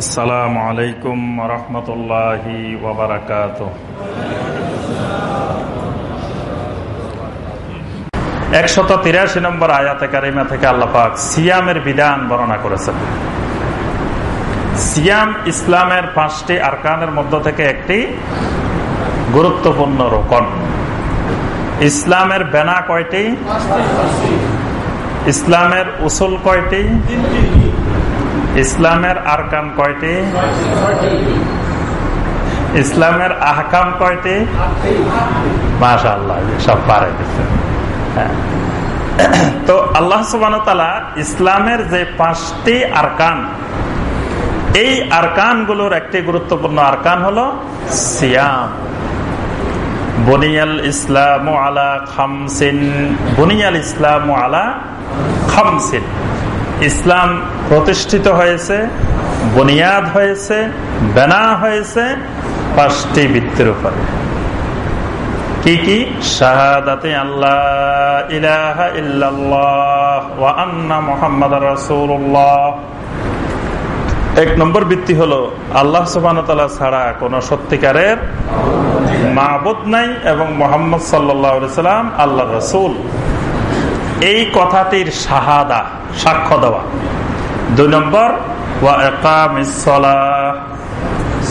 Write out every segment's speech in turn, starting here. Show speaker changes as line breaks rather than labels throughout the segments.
আসসালামু আলাইকুম রহমতুল্লাহি ওবরাকাত একশত তিরাশি নম্বর কারিমা থেকে আল্লাপাক সিয়ামের বিধান বর্ণনা করেছেন। সিয়াম ইসলামের পাঁচটি আরকানের মধ্য থেকে একটি গুরুত্বপূর্ণ রোকন। ইসলামের বেনা কয়টি? ইসলামের উসুল কয়টি? ইসলামের আরকান কয়টি? ইসলামের আহকাম কয়টি? মাশা আল্লাহ সব পারে হ্যাঁ। তো আল্লাহ সুবান ইসলামের যে পাঁচটি আরকান, এই আরকানগুলোর একটি গুরুত্বপূর্ণ আরকান হলো সিয়াম। বনিয়াল ইসলাম আলা খামসিন, বনিয়াল ইসলাম আলা খামসিন। ইসলাম প্রতিষ্ঠিত হয়েছে, বুনিয়াদ হয়েছে, বেনা হয়েছে পাঁচটি বৃত্তির উপরে। কি কি? শাহাদাতে আল্লাহ ইলাহা ইল্লাল্লাহ ওয়া আন্না মুহাম্মাদ রাসূলুল্লাহ। এক নম্বর বৃত্তি হলো, আল্লাহ সুবহানাহু ছাড়া কোন সত্যিকারের মাহবুদ নাই এবং মোহাম্মদ সাল্লাল্লাহু আলাইহি সাল্লাম আল্লাহর রাসূল। এই কথাটির শাহাদা, সাক্ষ্য দেওয়া। দুই নম্বর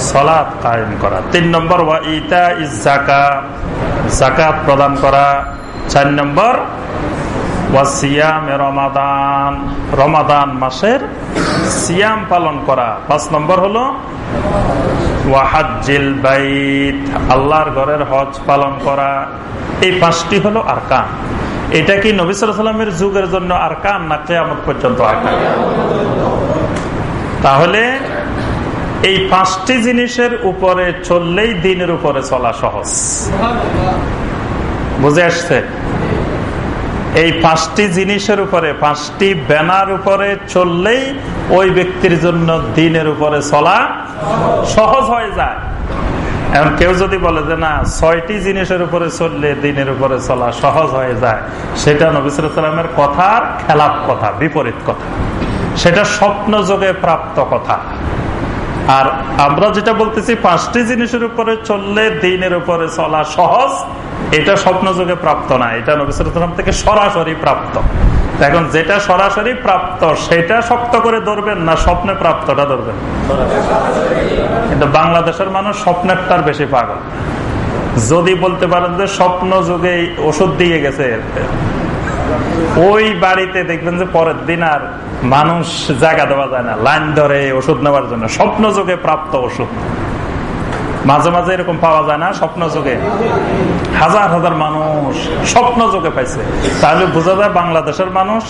সলাৎ কায়েম করা। তিন নম্বর, ওয়া ইতা ইজাকা জাকাত প্রদান করা। চার নম্বর ওয়াসিয়াম রমাদান রমাদান মাসের সিয়াম পালন করা। পাঁচ নম্বর হলো ওয়াহাজিল বাইত, আল্লাহর ঘরের হজ পালন করা। এই পাঁচটি হলো আরকান। এটা কি নবিসামের যুগের জন্য আর কান না কেয়ামত পর্যন্ত আর তাহলে এই পাঁচটি জিনিসের উপরে চললেই দিনের উপরে চলা সহজ। বুঝে আসছে? এই পাঁচটি জিনিসের উপরে, পাঁচটি ব্যানার উপরে চললেই ওই ব্যক্তির জন্য দিনের উপরে চলা সহজ হয়ে যায়। এখন কেউ যদি বলে যে, না, ছয়টি জিনিসের উপরে চললে দিনের উপরে চলা সহজ হয়ে যায়। সেটা নবিসামের কথার খেলাপ কথা, বিপরীত কথা। সেটা স্বপ্ন যোগে প্রাপ্ত কথা। আর আমরা যেটা বলতেছি, পাঁচটি জিনিসের উপরে চললে দিনের উপরে চলা সহজ, এটা স্বপ্ন যোগে প্রাপ্ত না। এটা নবিসাম থেকে সরাসরি প্রাপ্ত। এখন যেটা সরাসরি প্রাপ্ত, সেটা শক্ত করে ধরবেন না, স্বপ্নে প্রাপ্তটা ধরবেন। কিন্তু বাংলাদেশের মানুষ স্বপ্নের তার বেশি পাগল। যদি বলতে পারেন যে স্বপ্ন যুগে ওষুধ দিয়ে গেছে, ওই বাড়িতে দেখবেন যে পরের দিন আর মানুষ জায়গা দেওয়া যায় না, লাইন ধরে ওষুধ নেওয়ার জন্য। স্বপ্ন যুগে প্রাপ্ত ওষুধ। মাঝে মাঝে এরকম পাওয়া যায় না, স্বপ্ন যুগে। হাজার হাজার মানুষ স্বপ্ন যোগে পাইছে। তাহলে বোঝা যায় বাংলাদেশের মানুষ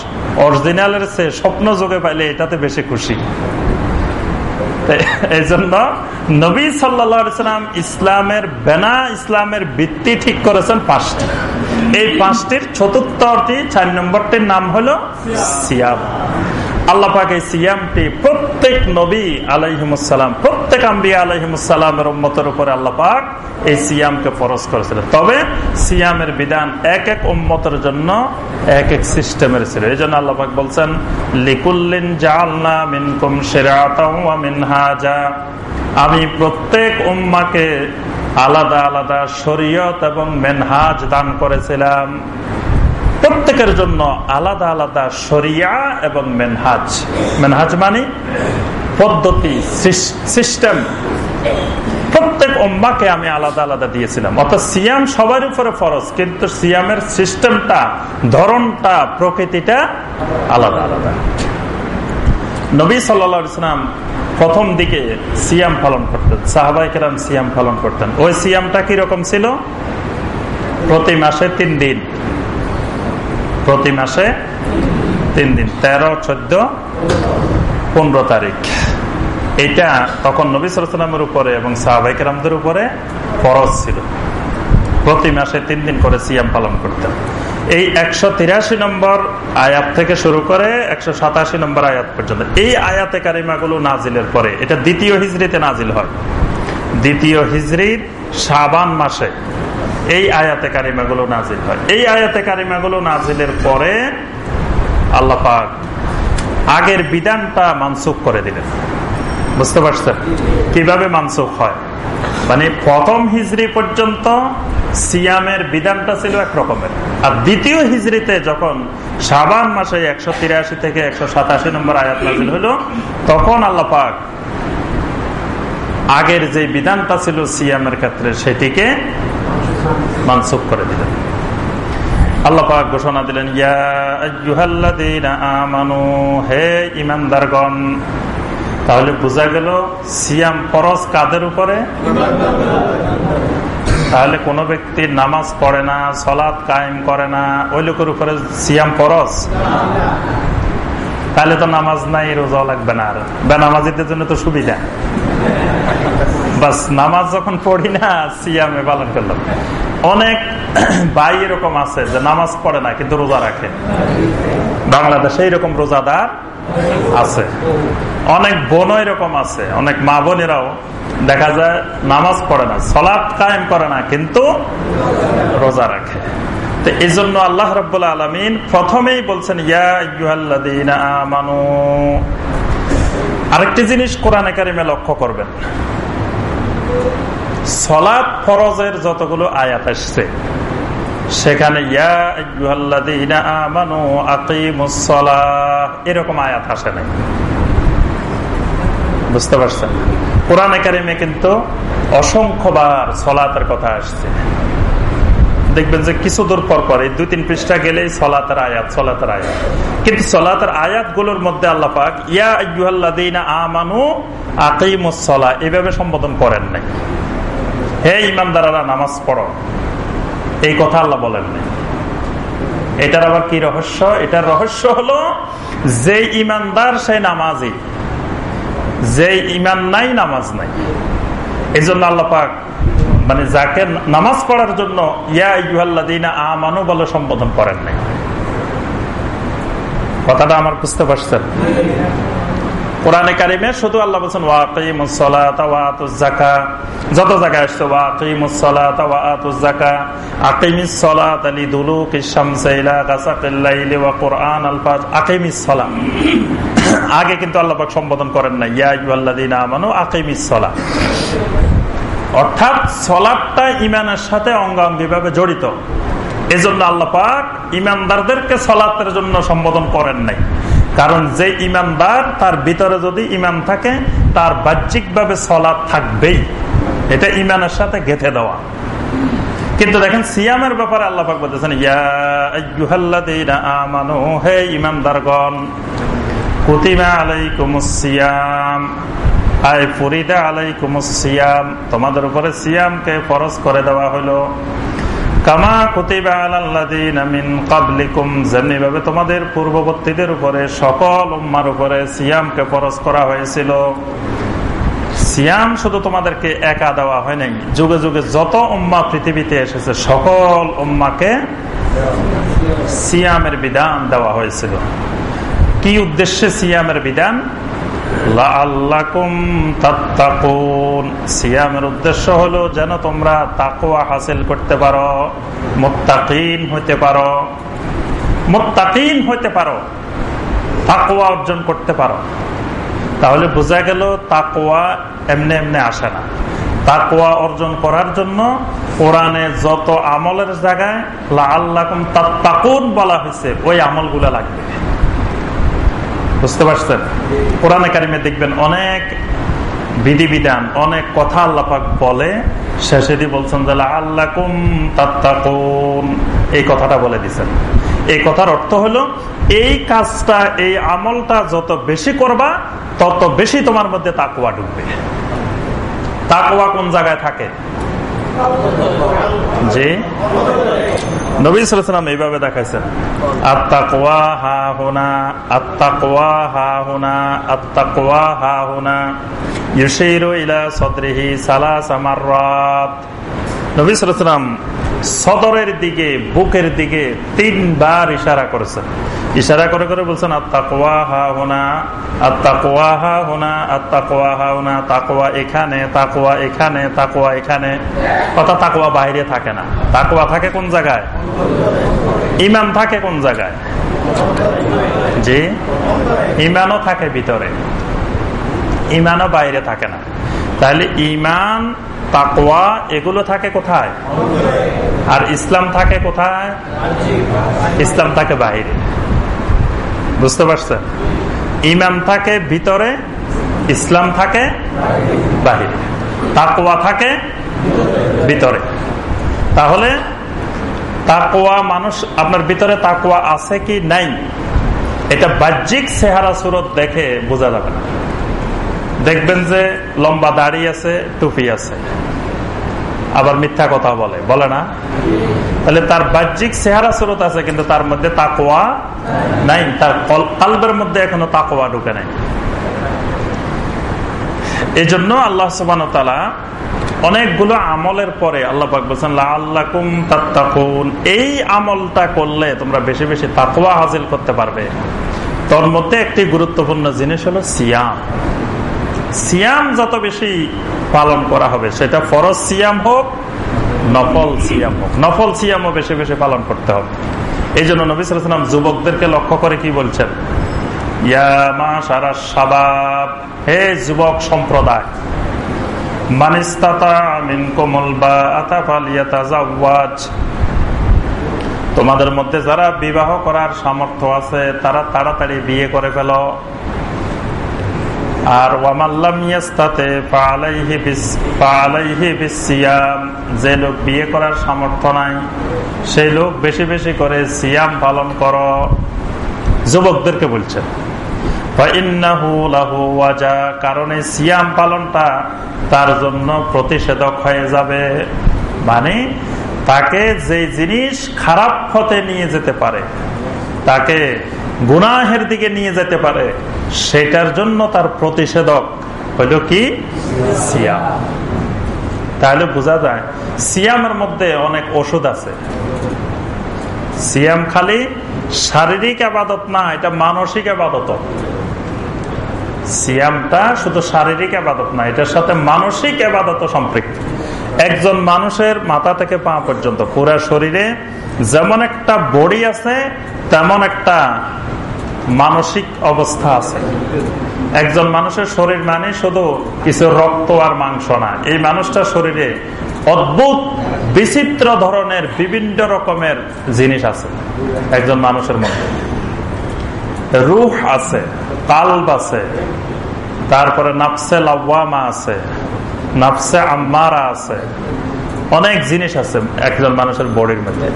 অরিজিনালের চেয়ে স্বপ্ন যোগে পাইলে এটাতে বেশি খুশি। এই জন্য নবী সাল্লাম ইসলামের বেনা, ইসলামের ভিত্তি ঠিক করেছেন পাঁচটি। এই পাঁচটির চতুর্থটি, চার নম্বরটির নাম হলো সিয়াম। আল্লাহ সিয়ামটি প্রত্যেক নবী আলাইহিমুসালাম প্রত্যেক আলাইহিমুসালামের উপরে আল্লাহ পাক এই সিয়ামকে ফরজ তবে সিয়ামের বিধান এক এক জন্য এক এক সিস্টেমের ছিল। এই জন্য আল্লাহ পাক বলছেন, লিকুল্লিন জালনা মিনকুম মিনহাজা। আমি প্রত্যেক উম্মাকে আলাদা আলাদা শরীয়ত এবং মেনহাজ দান করেছিলাম। প্রত্যেকের জন্য আলাদা আলাদা শরিয়া এবং মেনহাজ। মেনহাজ মানে পদ্ধতি সিস্টেম। প্রত্যেক ওম্মাকে আমি আলাদা আলাদা দিয়েছিলাম। অর্থাৎ সিয়াম সবার উপরে ফরজ, কিন্তু সিয়ামের সিস্টেমটা, ধরনটা, প্রকৃতিটা আলাদা আলাদা। নবী সাল্লাম প্রথম দিকে সিয়াম পালন করতেন সাহাবাইকেরাম সিয়াম পালন করতেন। ওই সিয়ামটা কীরকম ছিল? প্রতি মাসে তিন দিন। প্রতি মাসে তিন দিন, তেরো, চোদ্দ, পনেরো তারিখ। এটা তখন নবী সালামের উপরে এবং সাহাবাইকেরামদের উপরে ফরজ ছিল। প্রতি মাসে তিন দিন করে সিয়াম পালন করতেন। এই একশো তিরাশি নম্বর আয়াত থেকে শুরু করে একশো সাতাশি নম্বর আয়াত পর্যন্ত। এই আয়াতে কারিমাগুলো নাজিলের পরে, এটা দ্বিতীয় হিজড়িতে নাজিল হয়। দ্বিতীয় হিজড়ির সাবান মাসে এই আয়াতে কারিমাগুলো নাজিল হয়। এই আয়াতে কারিমাগুলো নাজিলের পরে আল্লাপাক আগের বিধানটা মানসুখ করে দিলেন। বুঝতে পারছেন? কীভাবে মানসুখ হয়? মানে প্রথম হিজড়ি পর্যন্ত সিয়ামের বিধানটা ছিল এক রকমের আর দ্বিতীয় হিজড়িতে যখন সাবান মাসে একশো তিরাশি থেকে একশো সাতাশি নম্বর আয়াত নাজিল হলো, তখন আল্লাপাক আগের যে বিধানটা ছিল সিয়ামের ক্ষেত্রে সেটিকে মানসুখ করে দিলেন। ঘোষণা দিলেন হে তাহলে বোঝা গেল সিয়াম কাদের উপরে? তাহলে কোন ব্যক্তি নামাজ পড়ে না সলাদ কায়েম করে না, ওই লোকের উপরে সিয়াম পরস তাহলে তো নামাজ নাই, রোজাও লাগবে না আর। বেনামাজিদের জন্য তো সুবিধা। বাস, নামাজ যখন পড়ি না, সিয়ামে পালন করলাম। অনেক ভাই এরকম আছে যে নামাজ পড়ে না, কিন্তু রোজা রাখে। বাংলাদেশে এইরকম রোজাদার আছে। অনেক বোনও এরকম আছে, অনেক মা বোনেরাও। দেখা যায় নামাজ পড়ে না সলাপ কায়েম করে না, কিন্তু রোজা রাখে। তো এই জন্য আল্লাহ রবাহ আলমিন প্রথমেই বলছেন আমানু। আরেকটি জিনিস কোরআন কারিমে লক্ষ্য করবেন। সলাপ ফরজের যতগুলো আয়াত আসছে, সেখানে এরকম আয়াত আসে নাই। বুঝতে পারছেন? কোরআন একাডেমি কিন্তু অসংখ্যবার সলাতের কথা আসছে। দেখবেন যে কিছু দূর পর পর দুই তিন পৃষ্ঠা গেলেই সলাতের আয়াত সলাতের আয়াত। কিন্তু সলাতের আয়াতগুলোর মধ্যে আল্লাহ পাক, ইয়া আমানু আকিমুসলা এইভাবে সম্বোধন করেন নাই। হে ইমানদারা নামাজ পড়ো। এই কথা আল্লাহ বলেন নাই। এটার আবার কি রহস্য? এটার রহস্য হলো যে ইমানদার সে নামাজি যে ইমান নাই, নামাজ নাই। এই জন্য আল্লাপাক মানে যাকে নামাজ পড়ার জন্য, ইয়া আমানু বলে সম্বোধন করেন নাই। কথাটা আমার বুঝতে পারছেন? কোরআনে কারিমে শুধু আল্লাহ বলছেন যত আগে কিন্তু সম্বোধন করেন অর্থাৎ ইমানের সাথে অঙ্গাঙ্গি ভাবে জড়িত। এজন্য আল্লাহ ইমানদারদেরকে সলাতের জন্য সম্বোধন করেন নাই। কারণ যে ইমানদার তার ভিতরে যদি ইমান থাকে, তার বাহ্যিকভাবে সলাপ থাকবেই। এটা ইমানের সাথে গেঁথে দেওয়া। কিন্তু দেখেন, সিয়ামের ব্যাপারে আল্লাহ বলতেছেন আমানু তোমাদের উপরে সিয়ামকে ফরজ করে দেওয়া হলো তোমাদের পূর্ববর্তীদের উপরে সকল উম্মার উপরে সিয়ামকে করা হয়েছিল। সিয়াম শুধু তোমাদেরকে একা দেওয়া হয় নাই যুগে যুগে যত উম্মা পৃথিবীতে এসেছে, সকল উম্মাকে সিয়ামের বিধান দেওয়া হয়েছিল। কি উদ্দেশ্যে সিয়ামের বিধান? সিয়ামের উদ্দেশ্য হলো যেন তোমরা তাকুয়া হাসিল করতে পারো, মোত্তাকিন হইতে পারো, মোত্তাকিন হইতে পারো তাকুয়া অর্জন করতে পারো। তাহলে বোঝা গেল তাকুয়া এমনি এমনি আসে না। তাকুয়া অর্জন করার জন্য কোরআনে যত আমলের জায়গায় আল্লাহ তাকুন বলা হয়েছে, ওই আমলগুলা লাগবে। বুঝতে পারছেন? কোরআনে কারিমে দেখবেন অনেক বিধিবিধান, অনেক কথা আল্লাপাক বলে, শেষে দিয়ে বলছেন আল্লাহ কুম এই কথাটা বলে দিচ্ছেন এই কথার অর্থ হলো, এই কাজটা, এই আমলটা যত বেশি করবা, তত বেশি তোমার মধ্যে তাকুয়া ঢুকবে। তাকুয়া কোন জায়গায় থাকে? যে নবী সালাম এইভাবে দেখাইছেন। আত্মা হা হোনা আত্মা হা হোনা আত্মা কোয়া হা হোনা ইউসেরো ইলা সদরিহি সালাস আমার নবী সদরের দিকে, বুকের দিকে তিনবার ইশারা করেছেন। ইশারা করে করে বলছেন আত্মা কোয়া হা হোনা আত্মা কোয়া হা হোনা আত্মা কোয়া হা হোনা, তাকোয়া এখানে তাকোয়া এখানে তাকোয়া এখানে। কথা তাকোয়া বাইরে থাকে না। তাকোয়া থাকে কোন জায়গায়? ইমান থাকে কোন জায়গায়? জি? ইমানও থাকে ভিতরে। ইমানও বাইরে থাকে না। তাহলে ইমান তাকোয়া এগুলো থাকে কোথায়? আর ইসলাম থাকে কোথায়? ইসলাম থাকে বাইরে বুঝতে পারছেন? ইমাম থাকে ভিতরে, ইসলাম থাকে বাহিরে। তাকোয়া থাকে ভিতরে। তাহলে তাকোয়া মানুষ, আপনার ভিতরে তাকোয়া আছে কি নাই? এটা বাহ্যিক চেহারা সুরত দেখে বোঝা যাবে না। দেখবেন যে লম্বা দাড়ি আছে, টুপি আছে। আবার মিথ্যা কথা বলে। বলে না? তাহলে তার বাহ্যিক চেহারা স্রোত আছে, কিন্তু তার মধ্যে তাকোয়া নাই। তার কালবের মধ্যে এখনও তাকোয়া ঢুকে নাই। এই জন্য আল্লাহ সুবান অনেকগুলো আমলের পরে আল্লাহ বলছেন তাত্তাকুন। এই আমলটা করলে তোমরা বেশি বেশি তাকোয়া হাজিল করতে পারবে। তোর মধ্যে একটি গুরুত্বপূর্ণ জিনিস হলো সিয়াম। সিয়াম যত বেশি পালন করা হবে, সেটা ফরজ সিয়াম হোক, নফল সিয়াম হোক। নফল সিয়ামও বেশি বেশি পালন করতে হবে। এই জন্য নবিসাম যুবকদেরকে লক্ষ্য করে কি বলছেন? হে যুবক সম্প্রদায় তোমাদের মধ্যে যারা বিবাহ করার সামর্থ্য আছে, তারা তাড়াতাড়ি বিয়ে করে ফেল। আর যে লোক বিয়ে করার সামর্থ্য নাই, সেই লোক বেশি বেশি করে সিয়াম পালন কর। যুবকদেরকে বলছেন কারণে সিয়াম পালনটা তার জন্য প্রতিষেধক হয়ে যাবে। মানে তাকে যে জিনিস খারাপ হতে নিয়ে যেতে পারে, তাকে গুনাহের দিকে নিয়ে যেতে পারে সেটার জন্য তার প্রতিষেধক হইল কি? সিয়াম। তাহলে বোঝা যায়, সিয়ামের মধ্যে অনেক ওষুধ আছে। সিয়াম খালি শারীরিক আবাদত না, এটা মানসিক আবাদত। সিয়ামটা শুধু শারীরিক আবাদত না, এটার সাথে মানসিক আবাদত সম্পৃক্ত। একজন মানুষের মাথা থেকে পা পর্যন্ত পুরা শরীরে যেমন একটা বডি আছে, তেমন একটা মানসিক অবস্থা আছে। একজন মানুষের শরীর মানে শুধু কিছু রক্ত আর মাংস না। এই মানুষটার শরীরে অদ্ভুত, বিচিত্র ধরনের বিভিন্ন রকমের জিনিস আছে একজন মানুষের মধ্যে। রুহ আছে, কাল্ব আছে, তারপরে নাফসে লাওয়ামা আছে, নাফসে আম্মারা আছে, অনেক জিনিস আছে একজন মানুষের বডির মধ্যে।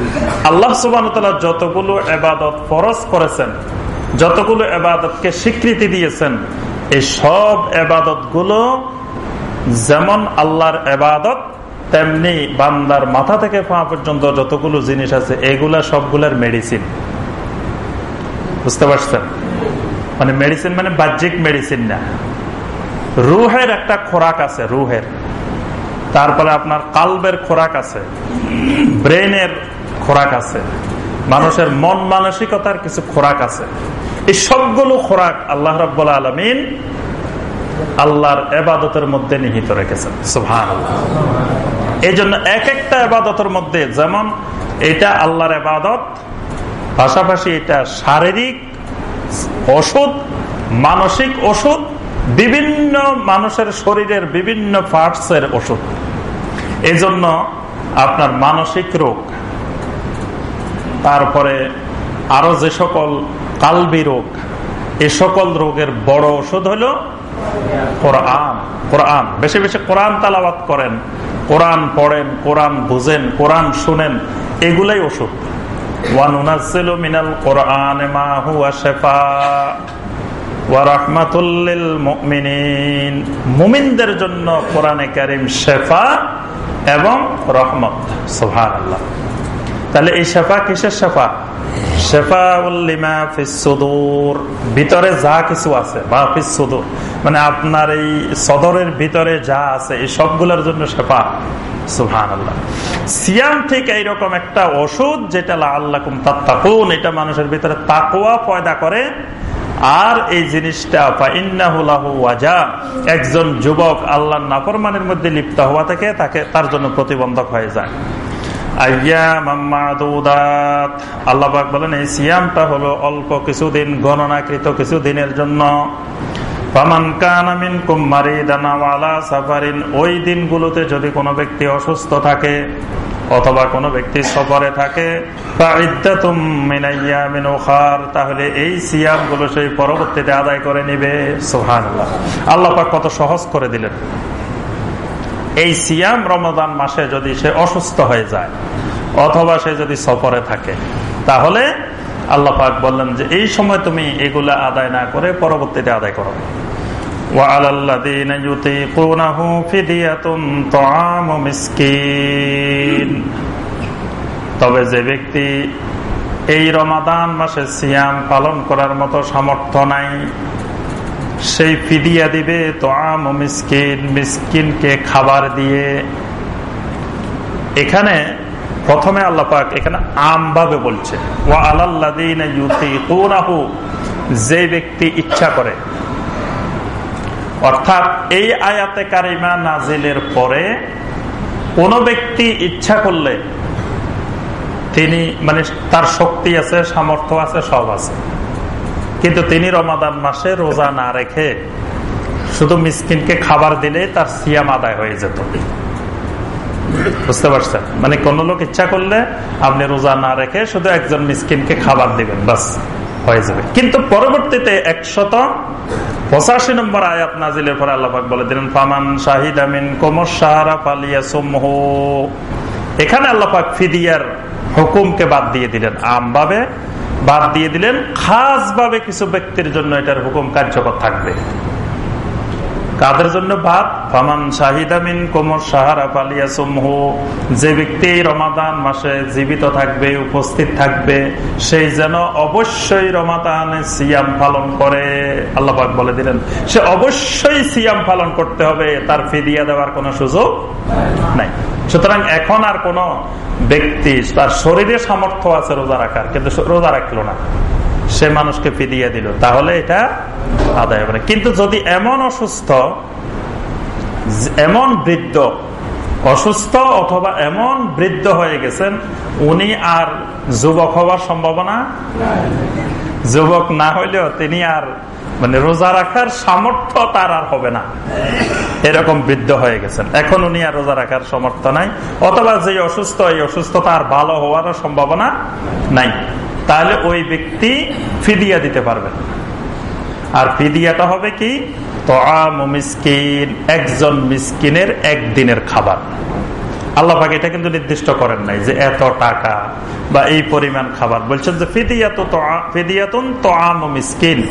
আল্লাহ সুবান যতগুলো এবাদত ফরজ করেছেন যতগুলো এবাদতকে স্বীকৃতি দিয়েছেন, এই সব এবাদতগুলো যেমন আল্লাহর এবাদত, তেমনি বান্দার মাথা থেকে পা পর্যন্ত যতগুলো জিনিস আছে, এগুলা সবগুলার মেডিসিন বুঝতে পারছেন? মানে মেডিসিন মানে বাহ্যিক মেডিসিন না। রুহের একটা খোরাক আছে, রুহের। তারপরে আপনার কালবের খোরাক আছে ব্রেনের খোরাক আছে। মানুষের মন মানসিকতার কিছু খোরাক আছে। এই সবগুলো খোরাক আল্লাহ রব আলমিন আল্লাহর এবাদতের মধ্যে নিহিত রেখেছেন। সুহান এই জন্য এক একটা এবাদতের মধ্যে যেমন এটা আল্লাহর এবাদত, পাশাপাশি এটা শারীরিক ওষুধ, মানসিক ওষুধ, বিভিন্ন মানুষের শরীরের বিভিন্ন পার্টস এর ওষুধ। এজন্য আপনার মানসিক রোগ তারপরে আরও যে সকল কালবি রোগ, এ সকল রোগের বড় ওষুধ হলো কোরআন। কোরআন, বেশি বেশি কোরআন তালাবাত করেন, কোরআন পড়েন, কোরআন বুঝেন, কোরআন শুনেন, এগুলাই ওষুধ কোরআন মুমিনদের জন্য কোরআনে কারিম শেফা এবং রহমত। সোহান আল্লাহ তাহলে এই শেফা কিসের শেফা? ভিতরে যা কিছু আছে মানে আপনার এই সদরের ভিতরে যা আছে, এই সবগুলোর জন্য শেফা। সুহান সিয়াম ঠিক এইরকম একটা ওষুধ যেটা আল্লাহ তাত্তাকুন, এটা মানুষের ভিতরে তাকুয়া পয়দা করে। আর এই জিনিসটা একজন যুবক আল্লাহ নাফরমানের মধ্যে লিপ্ত হওয়া থেকে তাকে, তার জন্য প্রতিবন্ধক হয়ে যায়। আল্লাহবাক বলেন, এই সিয়ামটা হলো অল্প কিছুদিন, গণনাকৃত কিছুদিনের জন্য। ওই দিনগুলোতে যদি কোনো ব্যক্তি অসুস্থ থাকে অথবা কোনো ব্যক্তি সফরে থাকে তাহলে এই সিয়ামগুলো সেই পরবর্তীতে আদায় করে নিবে। সোহান আল্লাহ কত সহজ করে দিলেন। এই সিয়াম রমদান মাসে যদি সে অসুস্থ হয়ে যায়, অথবা সে যদি সফরে থাকে, তাহলে আল্লাহ পাক বললেন যে, এই সময় তুমি এগুলা আদায় না করে পরবর্তীতে আদায় করো। তবে যে ব্যক্তি এই রমাদান মাসে সিয়াম পালন করার মতো সামর্থ্য নাই সেই ফিদিয়া দিবে তো আম মিসকিন, মিসকিনকে খাবার দিয়ে। এখানে প্রথমে আল্লাহ পাক এখানে আম ভাবে বলছে ও আল্লাহ যে ব্যক্তি ইচ্ছা করে। অর্থাৎ এই আয়াতে কারিমা নাজিলের পরে কোন ব্যক্তি ইচ্ছা করলে তিনি মানে তার শক্তি আছে, সামর্থ্য আছে, সব আছে। কিন্তু তিনি রমাদান মাসে রোজা না রেখে শুধু মিসকিনকে খাবার দিলে তার সিয়াম আদায় হয়ে যেত। বুঝতে পারছেন? মানে কোন লোক ইচ্ছা করলে আপনি রোজা না রেখে শুধু একজন মিসকিনকে খাবার দিবেন, বাস, হয়ে যাবে। কিন্তু পরবর্তীতে একশত পঁচাশি নম্বর আয়াত নাজিলের পরে আল্লাহাক বলে দিলেন, ফামান শাহিদ আমিন কোমর সাহারা পালিয়া সোমহ এখানে আল্লাপাক ফিদিয়ার হুকুমকে বাদ দিয়ে দিলেন। আমভাবে বাদ দিয়ে দিলেন খাস ভাবে কিছু ব্যক্তির জন্য এটার হুকুম কার্যকর থাকবে। কাদের জন্য ভাত? ফামান শাহিদামিন কোমর সাহারা পালিয়া সমূহ যে ব্যক্তি রমাদান মাসে জীবিত থাকবে, উপস্থিত থাকবে সেই যেন অবশ্যই রমাদানে সিয়াম পালন করে। আল্লাহাক বলে দিলেন, সে অবশ্যই সিয়াম পালন করতে হবে, তার ফিদিয়া দেওয়ার কোন সুযোগ নাই। সুতরাং এখন আর কোন ব্যক্তি তার শরীরে সামর্থ্য আছে রোজা রাখার, কিন্তু রোজা রাখল না। সে মানুষকে ফিরিয়ে দিল। তাহলে এটা আদায় হবে না। কিন্তু যদি এমন অসুস্থ, এমন বৃদ্ধ, অসুস্থ অথবা এমন বৃদ্ধ হয়ে গেছেন, উনি আর যুবক হওয়ার সম্ভাবনা যুবক না হইলেও তিনি আর মানে রোজা রাখার সামর্থ্য তার আর হবে না। এরকম বৃদ্ধ হয়ে গেছেন। এখন উনি আর রোজা রাখার সামর্থ্য নাই। অথবা যে অসুস্থ, এই অসুস্থতা আর ভালো হওয়ার সম্ভাবনা নাই। তাহলে ওই ব্যক্তি ফিদিয়া দিতে পারবেন আর ফিদিয়াটা হবে কি? একজন মিসকিনের একদিনের খাবার। আল্লাহ এটা কিন্তু নির্দিষ্ট করেন নাই যে এত টাকা বা এই পরিমাণ খাবার। বলছেন যে মিসকিন,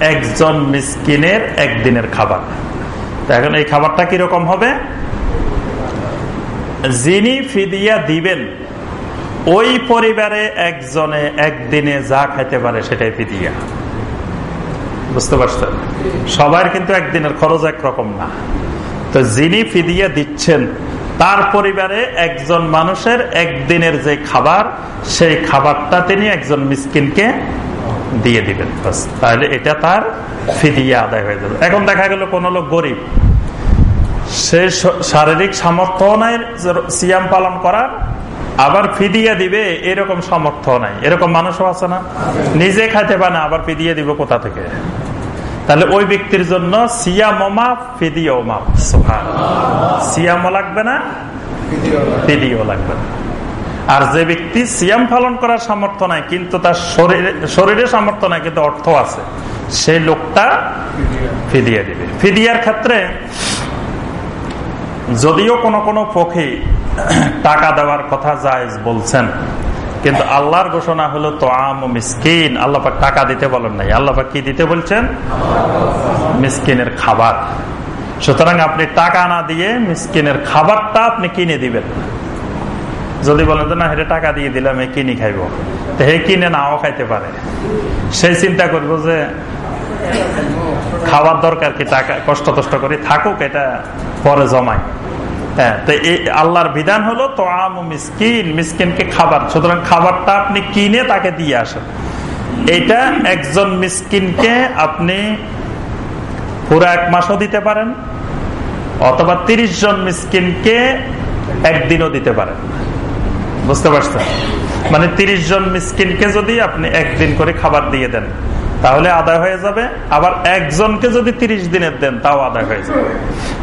একজন মিসকিনের একদিনের খাবার। এখন এই খাবারটা কীরকম হবে? যিনি ফিদিয়া দিবেন ওই পরিবারে একজনে একদিনে যা খাইতে পারে সেটাই ফিদিয়া। বুঝতে পারছেন? সবার কিন্তু একদিনের খরচ একরকম না। তো যিনি ফিদিয়া দিচ্ছেন, তার পরিবারে একজন মানুষের একদিনের যে খাবার, সেই খাবারটা তিনি একজন মিসকিনকে দিয়ে দিবেন। তাহলে এটা তার ফিদিয়া আদায় হয়ে যাবে। এখন দেখা গেল কোন লোক গরিব। সে শারীরিক সামর্থ্য নাই সিয়াম পালন করার আবার ফিদিয়া দিবে, এরকম সামর্থ্য নাই। এরকম মানুষও আছে না। নিজে খাইতে পারে না, আবার ফিদিয়ে দিব কোথা থেকে? তাহলে ওই ব্যক্তির জন্য সিয়ামা ফিদিও মাপ সিয়ামও লাগবে না ফিদিও লাগবে না। আর যে ব্যক্তি সিয়াম পালন করার সামর্থ্য নাই, কিন্তু তার শরীরে শরীরে সামর্থ্য নাই, কিন্তু অর্থ আছে সেই লোকটা ফিদিয়া দিবে। ফিদিয়ার ক্ষেত্রে যদিও কোন কোন পক্ষে টাকা দেওয়ার কথা জায়জ বলছেন। কিন্তু আল্লাহর ঘোষণা হলো তো আম মিসকিন। আল্লাপাক টাকা দিতে বলেন নাই। আল্লাপাক কি দিতে বলছেন? মিসকিনের খাবার। সুতরাং আপনি টাকা না দিয়ে মিসকিনের খাবারটা আপনি কিনে দিবেন। যদি বলেন না হেঁটে টাকা দিয়ে দিলাম, এ কিনে খাইব। তো হে কিনে নাও খাইতে পারে। সেই চিন্তা করব যে, খাওয়ার দরকার কি? টাকা কষ্ট কষ্ট করে থাকুক, এটা পরে জমায়। হ্যাঁ আল্লাহর বিধান হলো তো আম মিসকিন, মিসকিনকে খাবার। সুতরাং খাবারটা আপনি কিনে তাকে দিয়ে আসেন। এটা একজন মিসকিনকে আপনি পুরো এক মাসও দিতে পারেন, অথবা তিরিশ জন মিসকিনকে একদিনও দিতে পারেন। বুঝতে পারছেন? মানে তিরিশ জন মিসকিনকে যদি আপনি একদিন করে খাবার দিয়ে দেন। তাহলে আদায় হয়ে যাবে। আবার একজনকে যদি তিরিশ দিনের দেন, তাও আদায় হয়ে যাবে।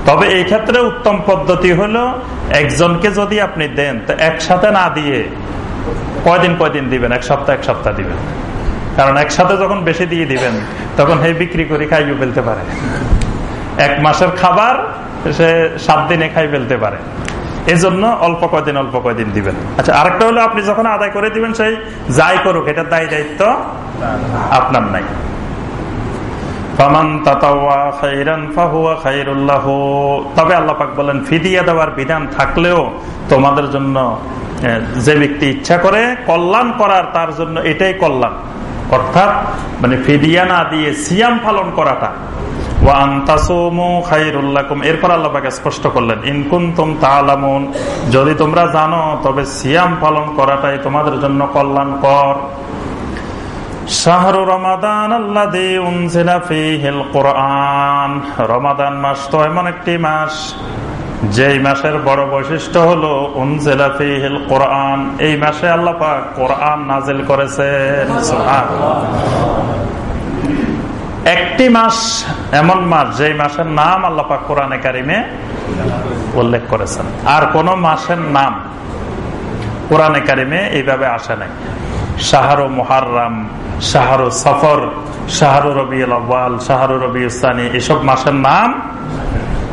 তবে এই ক্ষেত্রে উত্তম পদ্ধতি হলো, একজনকে যদি আপনি দেন, তো একসাথে না দিয়ে কয়দিন কয়দিন দিবেন? এক সপ্তাহ এক সপ্তাহ দিবেন। কারণ একসাথে যখন বেশি দিয়ে দিবেন, তখন হে বিক্রি করে খাইয়ে ফেলতে পারে। এক মাসের খাবার সে সাত দিনে খাই ফেলতে পারে। এজন্য অল্প কয়দিন অল্প কয়দিন দিবেন। আচ্ছা আরেকটা হলো আপনি যখন আদায় করে দিবেন, সেই যাই করুক এটার দায়ী দায়িত্ব আপনার নাই। তবে আল্লাপাক বলেন, ফিদিয়া দেওয়ার বিধান থাকলেও তোমাদের জন্য যে ব্যক্তি ইচ্ছা করে কল্যাণ করার, তার জন্য এটাই কল্যাণ। অর্থাৎ মানে ফিদিয়া না দিয়ে সিয়াম পালন করাটা। এরপর আল্লাহকে স্পষ্ট করলেন ইনকুন্তম তালামুন যদি তোমরা জানো, তবে সিয়াম পালন করাটাই তোমাদের জন্য কল্যাণকর। শাহরু রমাদান কোরআন। রমাদান মাস তো এমন একটি মাস, যেই মাসের বড় বৈশিষ্ট্য হলো উনজেলাফিহিল কোরআন। এই মাসে আল্লাহ কোরআন নাজিল করেছেন। একটি মাস এমন মাস, যেই মাসের নাম আল্লাপাক কোরআনে কারিমে উল্লেখ করেছেন। আর কোন মাসের নাম কোরআনে কারিমে এইভাবে আসে নাই। শাহরু মোহারাম শাহরু সফর, শাহরু রবি আব্বাল শাহরু রবি ইস্তানি এসব মাসের নাম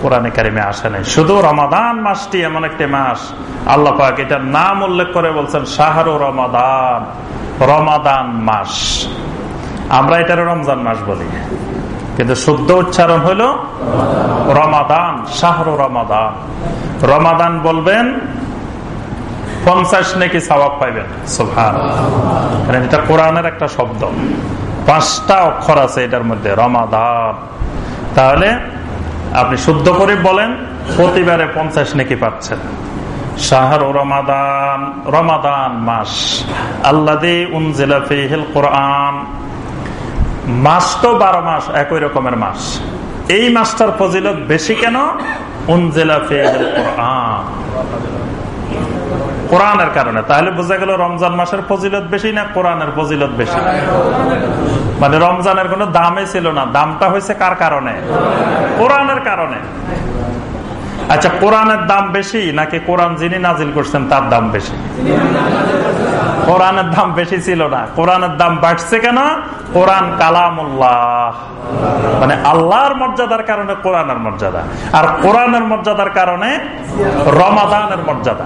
কোরআনে কারিমে আসে নাই। শুধু রমাদান মাসটি এমন একটি মাস। আল্লাহ পাক এটার নাম উল্লেখ করে বলছেন, শাহরু রমাদান রমাদান মাস। আমরা এটার রমজান মাস বলি। কিন্তু শুদ্ধ উচ্চারণ হইল রমাদান, শাহরু রমাদান। রমাদান বলবেন, পঞ্চাশ নাকি সবাব পাইবেন। এটা কোরআনের একটা শব্দ। পাঁচটা অক্ষর আছে এটার মধ্যে, রমাদান। তাহলে আপনি শুদ্ধ করে বলেন, প্রতিবারে পঞ্চাশ নাকি পাচ্ছেন। রমাদান রমাদান মাস। উনজিলাফিহিল কোরআন। মাস তো বারো মাস, একই রকমের মাস। এই মাসটার ফজিলত বেশি কেন? কোরআনের কারণে। তাহলে বোঝা গেল রমজান মাসের ফজিলত বেশি না কোরআনের ফজিলত বেশি? মানে রমজানের কোনো দামে ছিল না। দামটা হয়েছে কার কারণে? কোরআনের কারণে। আচ্ছা কোরআনের দাম বেশি নাকি কোরআন যিনি নাজিল করছেন তার দাম বেশি? কোরআনের দাম বেশি ছিল না। কোরআনের দাম বাড়ছে কেন? কোরআন কালামুল্লাহ। মানে আল্লাহর মর্যাদার কারণে কোরআনের মর্যাদা। আর কোরআনের মর্যাদার কারণে রমাদানের মর্যাদা।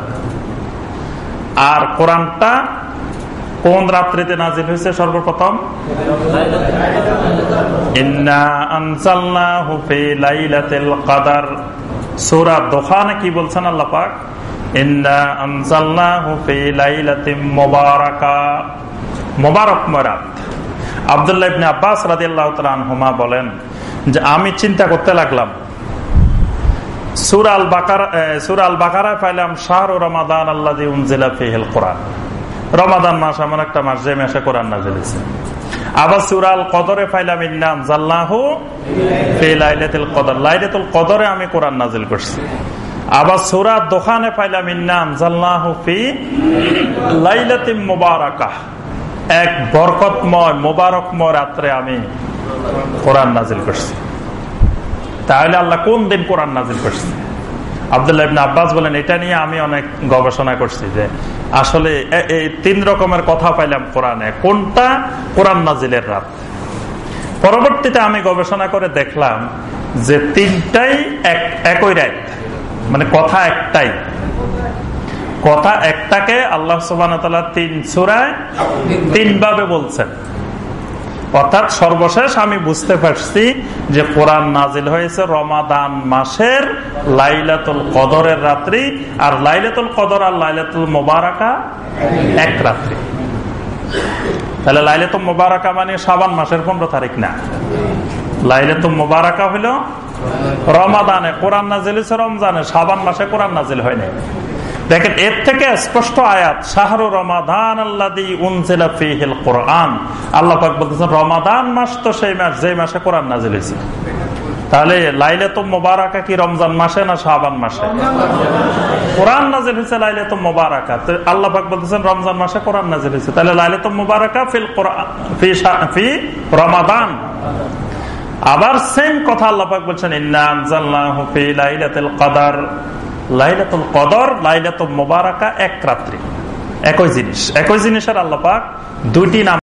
আর কোরআনটা কোন রাত্রিতে নাজিল হয়েছে সর্বপ্রথম? সৌরা দোকানে কি বলছেন আল্লাহ পাক? বলেন যে আমি চিন্তা করতে লাগলাম। সুরাল বাকার বাকারায় পাইলাম, শাহরু রমাদান আল্লাহ কোরআন। রমাদান মাস এমন একটা মাস যে মাসে কোরআন নাজিলেছে আবার সুরাল কদরে পাইলাম ইন্নাম জাল্লাহু কদর। লাইলাতুল কদরে আমি কোরআন নাজিল করছি। আবার সুরা দোকানে পাইলাম ইন্নাম জাল্লাহু ফি লাইলাতিম মুবারাকাহ। এক বরকতময়, মোবারকময় রাত্রে আমি কোরআন নাজিল করছি। তাহলে আল্লাহ কোন দিন কোরআন নাজিল করছি? আবদুল্লাহ আব্বাস বলেন, এটা নিয়ে আমি অনেক গবেষণা করছি যে আসলে তিন রকমের কথা পাইলাম কোরআনে। কোনটা? কোরআন নাজিলের রাত। পরবর্তীতে আমি গবেষণা করে দেখলাম যে তিনটাই একই রাত। মানে কথা একটাই। কথা একটাকে আল্লাহ সুবান তিন সুরায় তিন ভাবে বলছেন। অর্থাৎ সর্বশেষ আমি বুঝতে পারছি যে কোরআন নাজিল হয়েছে রমাদান মাসের লাইলাতুল কদরের রাত্রি, আর লাইলাতুল কদর আর লাইলাতুল মোবারকা এক রাত্রি। তাহলে লাইলাতুল মোবারকা মানে সাবান মাসের পনেরো তারিখ না। লাইলাতুল মোবারকা হইল রমাদানে কোরআন নাজিল হয়েছে, রমজানে সাবান মাসে কোরআন নাজিল হয় নাই। দেখেন, এর থেকে স্পষ্ট আয়াত, শাহরু রমাদান কোরআন। আল্লাহ বলতেছেন, রমাদান মাস তো সেই মাস যে মাসে কোরআন নাজিল তাহলে লাইলে তো মোবারকা কি রমজান মাসে না শাহবান মাসে? কোরআন হয়েছে লাইলে তো আল্লাহ বলতেছেন, রমজান মাসে কোরআন নাজিল হয়েছে। তাহলে লাইলে তো মোবারকা ফিল ফি রমাদান। আবার সেম কথা আল্লাহ বলছেন কদর। লাইলাতুল কদর লাইলাতুল মোবারকা এক রাত্রি। একই জিনিস। একই জিনিসের আল্লাপাক দুটি নাম